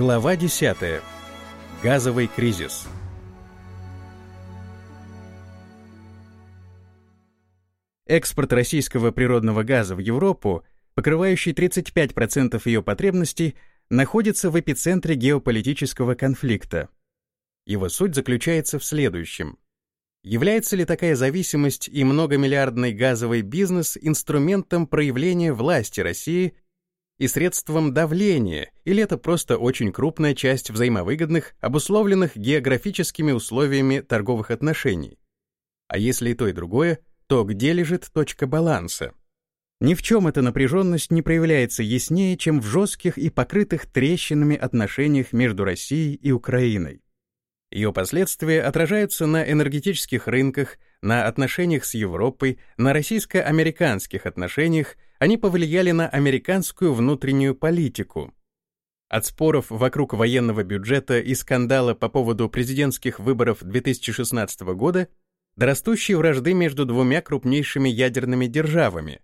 Глава 10. Газовый кризис. Экспорт российского природного газа в Европу, покрывающий 35% ее потребностей, находится в эпицентре геополитического конфликта. Его суть заключается в следующем. Является ли такая зависимость и многомиллиардный газовый бизнес инструментом проявления власти России и средством давления, или это просто очень крупная часть взаимовыгодных, обусловленных географическими условиями торговых отношений? А если и то, и другое, то где лежит точка баланса? Ни в чем эта напряженность не проявляется яснее, чем в жестких и покрытых трещинами отношениях между Россией и Украиной. Ее последствия отражаются на энергетических рынках, на отношениях с Европой, на российско-американских отношениях, они повлияли на американскую внутреннюю политику. От споров вокруг военного бюджета и скандала по поводу президентских выборов 2016 года до растущей вражды между двумя крупнейшими ядерными державами,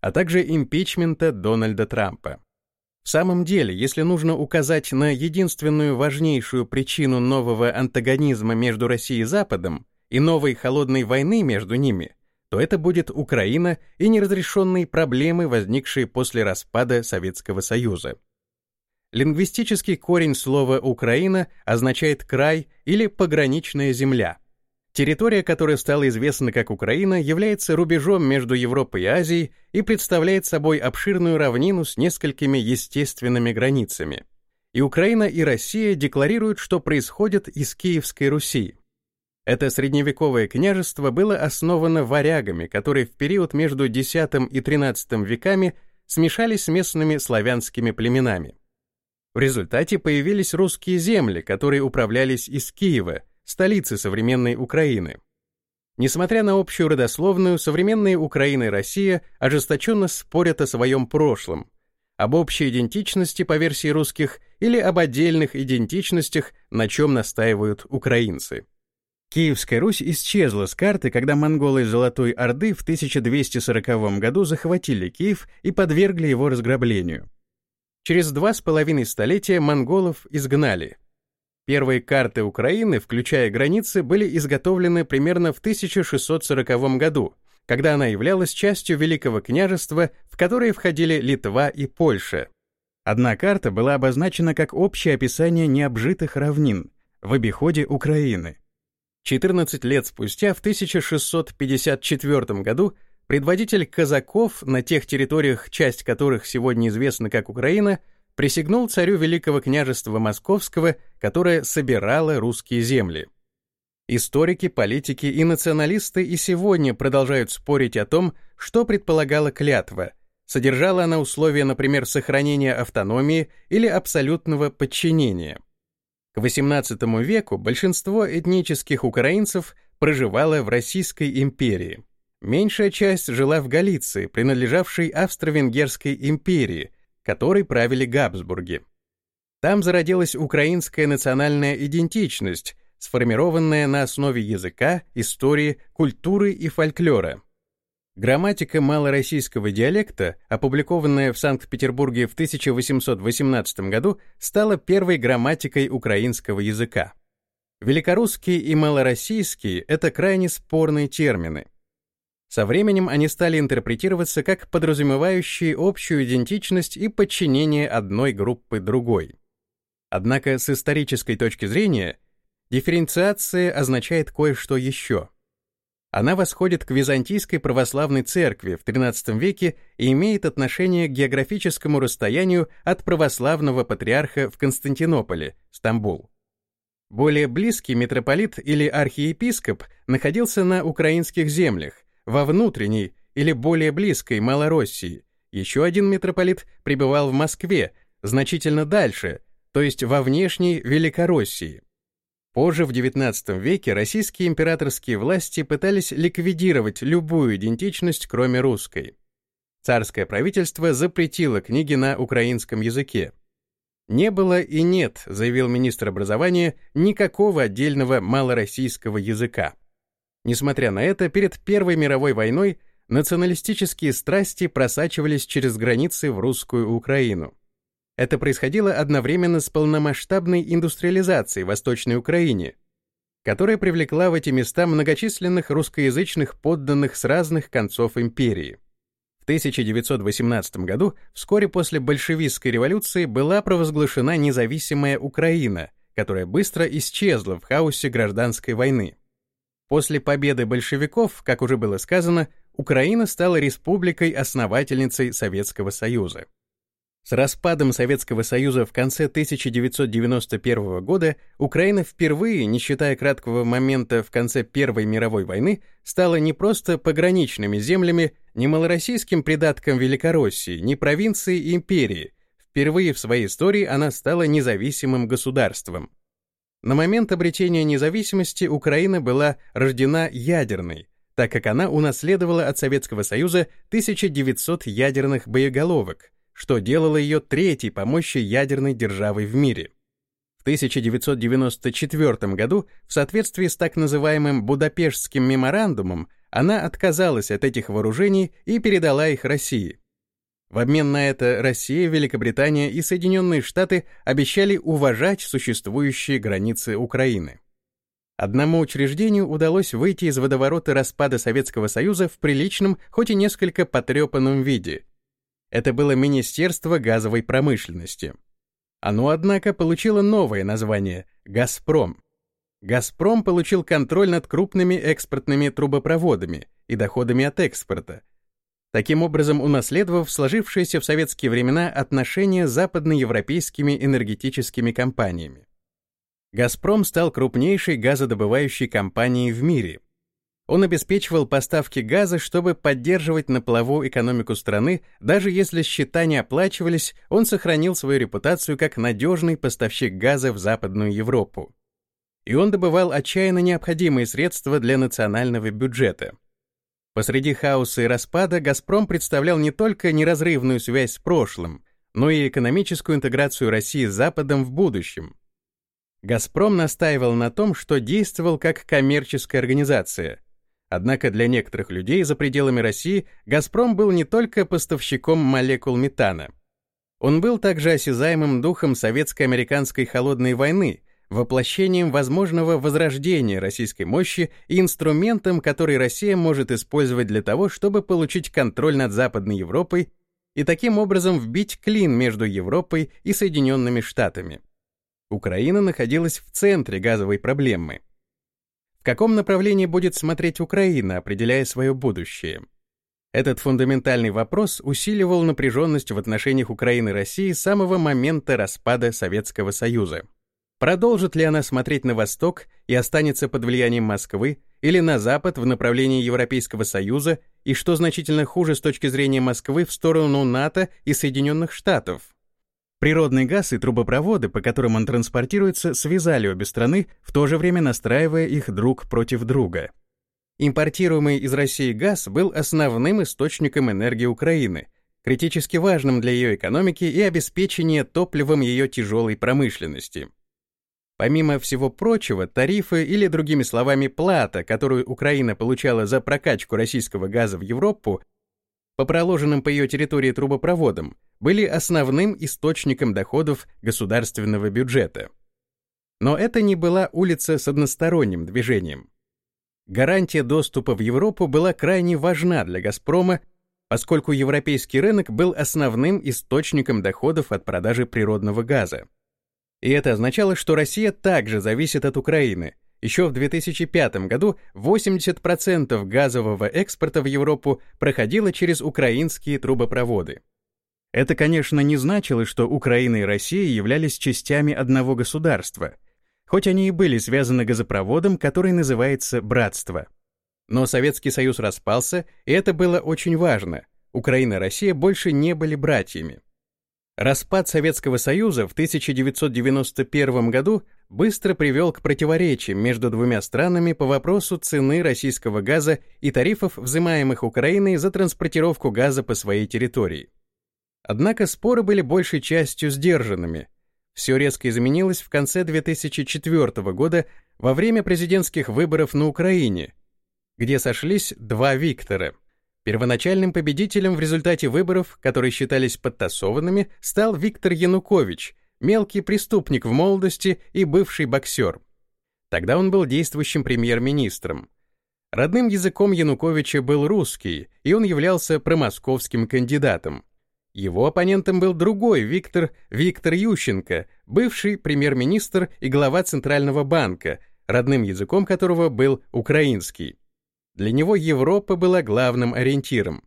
а также импичмента Дональда Трампа. В самом деле, если нужно указать на единственную важнейшую причину нового антагонизма между Россией и Западом и новой холодной войны между ними, то это будет Украина и неразрешенные проблемы, возникшие после распада Советского Союза. Лингвистический корень слова «Украина» означает «край» или «пограничная земля», Территория, которая стала известна как Украина, является рубежом между Европой и Азией и представляет собой обширную равнину с несколькими естественными границами. И Украина, и Россия декларируют, что происходит из Киевской Руси. Это средневековое княжество было основано варягами, которые в период между X и XIII веками смешались с местными славянскими племенами. В результате появились русские земли, которые управлялись из Киева – столицы современной Украины. Несмотря на общую родословную, современные Украина и Россия ожесточенно спорят о своем прошлом, об общей идентичности по версии русских или об отдельных идентичностях, на чем настаивают украинцы. Киевская Русь исчезла с карты, когда монголы из Золотой Орды в 1240 году захватили Киев и подвергли его разграблению. Через два с половиной столетия монголов изгнали – Первые карты Украины, включая границы, были изготовлены примерно в 1640 году, когда она являлась частью Великого княжества, в которое входили Литва и Польша. Одна карта была обозначена как общее описание необжитых равнин в обиходе Украины. 14 лет спустя, в 1654 году, предводитель казаков на тех территориях, часть которых сегодня известна как Украина, присягнул царю Великого княжества Московского, которое собирало русские земли. Историки, политики и националисты и сегодня продолжают спорить о том, что предполагала клятва. Содержала она условия, например, сохранения автономии или абсолютного подчинения. К XVIII веку большинство этнических украинцев проживало в Российской империи. Меньшая часть жила в Галиции, принадлежавшей Австро-Венгерской империи, которой правили Габсбурги. Там зародилась украинская национальная идентичность, сформированная на основе языка, истории, культуры и фольклора. Грамматика малороссийского диалекта, опубликованная в Санкт-Петербурге в 1818 году, стала первой грамматикой украинского языка. Великорусский и малороссийский — это крайне спорные термины. Со временем они стали интерпретироваться как подразумевающие общую идентичность и подчинение одной группы другой. Однако с исторической точки зрения дифференциация означает кое-что еще. Она восходит к Византийской православной церкви в XIII веке и имеет отношение к географическому расстоянию от православного патриарха в Константинополе, Стамбул. Более близкий митрополит или архиепископ находился на украинских землях, во внутренней или более близкой Малороссии. Еще один митрополит пребывал в Москве, значительно дальше, то есть во внешней Великороссии. Позже, в XIX веке, российские императорские власти пытались ликвидировать любую идентичность, кроме русской. Царское правительство запретило книги на украинском языке. «Не было и нет», заявил министр образования, «никакого отдельного малороссийского языка». Несмотря на это, перед Первой мировой войной националистические страсти просачивались через границы в русскую Украину. Это происходило одновременно с полномасштабной индустриализацией в Восточной Украине, которая привлекла в эти места многочисленных русскоязычных подданных с разных концов империи. В 1918 году, вскоре после большевистской революции, была провозглашена независимая Украина, которая быстро исчезла в хаосе гражданской войны. После победы большевиков, как уже было сказано, Украина стала республикой-основательницей Советского Союза. С распадом Советского Союза в конце 1991 года Украина впервые, не считая краткого момента в конце Первой мировой войны, стала не просто пограничными землями, не малороссийским придатком Великороссии, не провинцией империи. Впервые в своей истории она стала независимым государством. На момент обретения независимости Украина была рождена ядерной, так как она унаследовала от Советского Союза 1900 ядерных боеголовок, что делало ее третьей по мощи ядерной державой в мире. В 1994 году, в соответствии с так называемым Будапештским меморандумом, она отказалась от этих вооружений и передала их России. В обмен на это Россия, Великобритания и Соединенные Штаты обещали уважать существующие границы Украины. Одному учреждению удалось выйти из водоворота распада Советского Союза в приличном, хоть и несколько потрепанном виде. Это было Министерство газовой промышленности. Оно, однако, получило новое название — «Газпром». «Газпром» получил контроль над крупными экспортными трубопроводами и доходами от экспорта — таким образом унаследовав сложившиеся в советские времена отношения с западноевропейскими энергетическими компаниями. «Газпром» стал крупнейшей газодобывающей компанией в мире. Он обеспечивал поставки газа, чтобы поддерживать на плаву экономику страны, даже если счета не оплачивались, он сохранил свою репутацию как надежный поставщик газа в Западную Европу. И он добывал отчаянно необходимые средства для национального бюджета. Посреди хаоса и распада «Газпром» представлял не только неразрывную связь с прошлым, но и экономическую интеграцию России с Западом в будущем. «Газпром» настаивал на том, что действовал как коммерческая организация. Однако для некоторых людей за пределами России «Газпром» был не только поставщиком молекул метана. Он был также осязаемым духом советско-американской холодной войны, воплощением возможного возрождения российской мощи и инструментом, который Россия может использовать для того, чтобы получить контроль над Западной Европой и таким образом вбить клин между Европой и Соединенными Штатами. Украина находилась в центре газовой проблемы. В каком направлении будет смотреть Украина, определяя свое будущее? Этот фундаментальный вопрос усиливал напряженность в отношениях Украины и России с самого момента распада Советского Союза. Продолжит ли она смотреть на восток и останется под влиянием Москвы, или на запад в направлении Европейского Союза, и что значительно хуже с точки зрения Москвы в сторону НАТО и Соединенных Штатов? Природный газ и трубопроводы, по которым он транспортируется, связали обе страны, в то же время настраивая их друг против друга. Импортируемый из России газ был основным источником энергии Украины, критически важным для ее экономики и обеспечения топливом ее тяжелой промышленности. Помимо всего прочего, тарифы или, другими словами, плата, которую Украина получала за прокачку российского газа в Европу, по проложенным по ее территории трубопроводам, были основным источником доходов государственного бюджета. Но это не была улица с односторонним движением. Гарантия доступа в Европу была крайне важна для «Газпрома», поскольку европейский рынок был основным источником доходов от продажи природного газа. И это означало, что Россия также зависит от Украины. Еще в 2005 году 80% газового экспорта в Европу проходило через украинские трубопроводы. Это, конечно, не значило, что Украина и Россия являлись частями одного государства, хоть они и были связаны газопроводом, который называется «братство». Но Советский Союз распался, и это было очень важно. Украина и Россия больше не были братьями. Распад Советского Союза в 1991 году быстро привел к противоречиям между двумя странами по вопросу цены российского газа и тарифов, взимаемых Украиной за транспортировку газа по своей территории. Однако споры были большей частью сдержанными. Все резко изменилось в конце 2004 года во время президентских выборов на Украине, где сошлись два Виктора — Первоначальным победителем в результате выборов, которые считались подтасованными, стал Виктор Янукович, мелкий преступник в молодости и бывший боксер. Тогда он был действующим премьер-министром. Родным языком Януковича был русский, и он являлся промосковским кандидатом. Его оппонентом был другой Виктор, Виктор Ющенко, бывший премьер-министр и глава Центрального банка, родным языком которого был украинский. Для него Европа была главным ориентиром.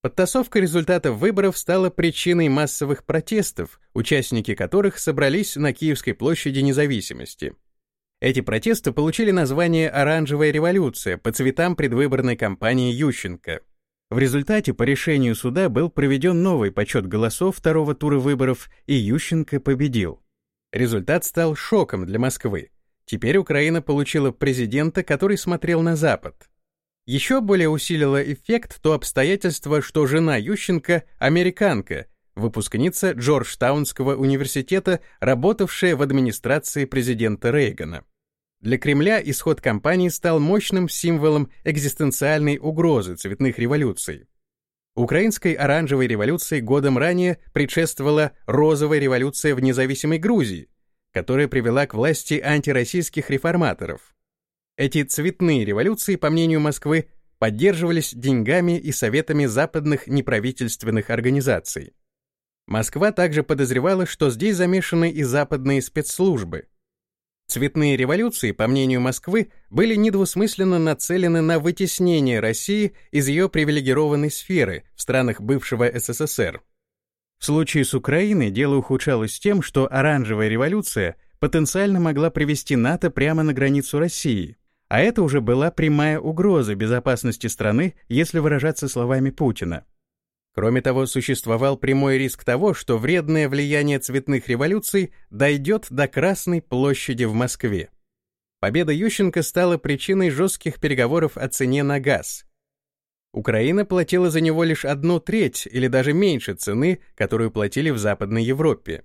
Подтасовка результатов выборов стала причиной массовых протестов, участники которых собрались на Киевской площади независимости. Эти протесты получили название «Оранжевая революция» по цветам предвыборной кампании Ющенко. В результате по решению суда был проведен новый подсчет голосов второго тура выборов, и Ющенко победил. Результат стал шоком для Москвы. Теперь Украина получила президента, который смотрел на Запад. Еще более усилило эффект то обстоятельство, что жена Ющенко — американка, выпускница Джорджтаунского университета, работавшая в администрации президента Рейгана. Для Кремля исход кампании стал мощным символом экзистенциальной угрозы цветных революций. Украинской оранжевой революции годом ранее предшествовала розовая революция в независимой Грузии, которая привела к власти антироссийских реформаторов. Эти цветные революции, по мнению Москвы, поддерживались деньгами и советами западных неправительственных организаций. Москва также подозревала, что здесь замешаны и западные спецслужбы. Цветные революции, по мнению Москвы, были недвусмысленно нацелены на вытеснение России из ее привилегированной сферы в странах бывшего СССР. В случае с Украиной дело ухудшалось тем, что оранжевая революция потенциально могла привести НАТО прямо на границу России, а это уже была прямая угроза безопасности страны, если выражаться словами Путина. Кроме того, существовал прямой риск того, что вредное влияние цветных революций дойдет до Красной площади в Москве. Победа Ющенко стала причиной жестких переговоров о цене на газ. Украина платила за него лишь одну треть или даже меньше цены, которую платили в Западной Европе.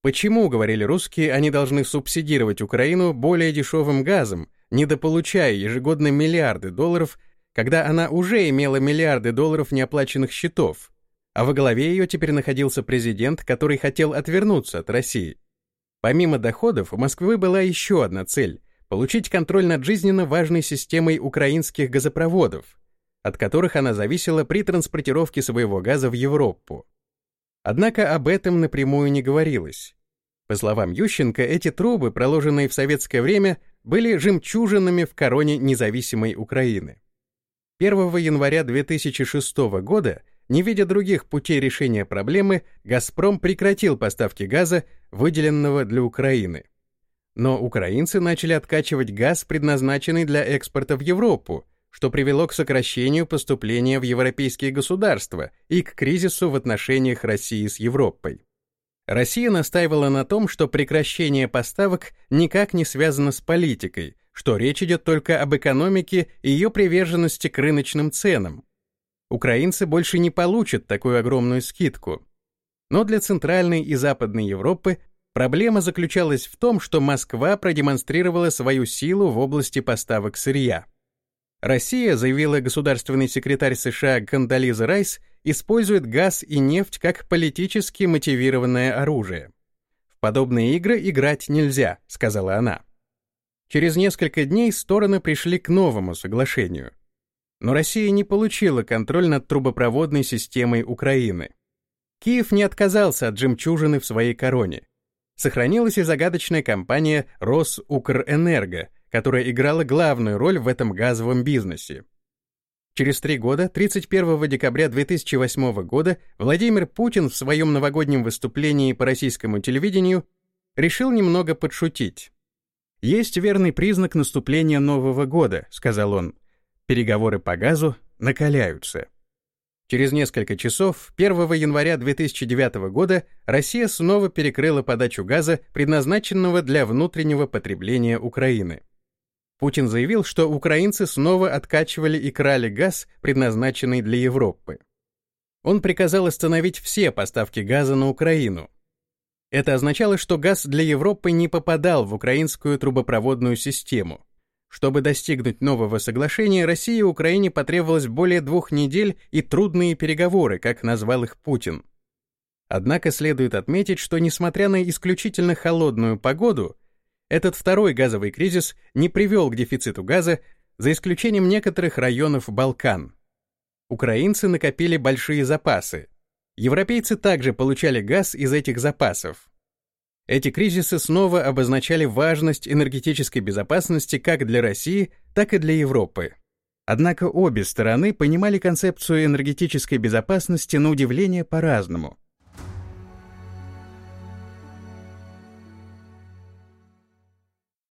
Почему, говорили русские, они должны субсидировать Украину более дешевым газом, недополучая ежегодно миллиарды долларов когда она уже имела миллиарды долларов неоплаченных счетов, а во главе ее теперь находился президент, который хотел отвернуться от России. Помимо доходов, у Москвы была еще одна цель — получить контроль над жизненно важной системой украинских газопроводов, от которых она зависела при транспортировке своего газа в Европу. Однако об этом напрямую не говорилось. По словам Ющенко, эти трубы, проложенные в советское время, были жемчужинами в короне независимой Украины. 1 января 2006 года, не видя других путей решения проблемы, «Газпром» прекратил поставки газа, выделенного для Украины. Но украинцы начали откачивать газ, предназначенный для экспорта в Европу, что привело к сокращению поступления в европейские государства и к кризису в отношениях России с Европой. Россия настаивала на том, что прекращение поставок никак не связано с политикой, что речь идет только об экономике и ее приверженности к рыночным ценам. Украинцы больше не получат такую огромную скидку. Но для Центральной и Западной Европы проблема заключалась в том, что Москва продемонстрировала свою силу в области поставок сырья. Россия, заявила государственный секретарь США Кандализа Райс, использует газ и нефть как политически мотивированное оружие. В подобные игры играть нельзя, сказала она. Через несколько дней стороны пришли к новому соглашению. Но Россия не получила контроль над трубопроводной системой Украины. Киев не отказался от жемчужины в своей короне. Сохранилась и загадочная компания «Росукрэнерго», которая играла главную роль в этом газовом бизнесе. Через три года, 31 декабря 2008 года, Владимир Путин в своем новогоднем выступлении по российскому телевидению решил немного подшутить. «Есть верный признак наступления Нового года», — сказал он. «Переговоры по газу накаляются». Через несколько часов, 1 января 2009 года, Россия снова перекрыла подачу газа, предназначенного для внутреннего потребления Украины. Путин заявил, что украинцы снова откачивали и крали газ, предназначенный для Европы. Он приказал остановить все поставки газа на Украину, это означало, что газ для Европы не попадал в украинскую трубопроводную систему. Чтобы достигнуть нового соглашения, России и Украине потребовалось более двух недель и трудные переговоры, как назвал их Путин. Однако следует отметить, что несмотря на исключительно холодную погоду, этот второй газовый кризис не привел к дефициту газа, за исключением некоторых районов Балкан. Украинцы накопили большие запасы. Европейцы также получали газ из этих запасов. Эти кризисы снова обозначали важность энергетической безопасности как для России, так и для Европы. Однако обе стороны понимали концепцию энергетической безопасности на удивление по-разному.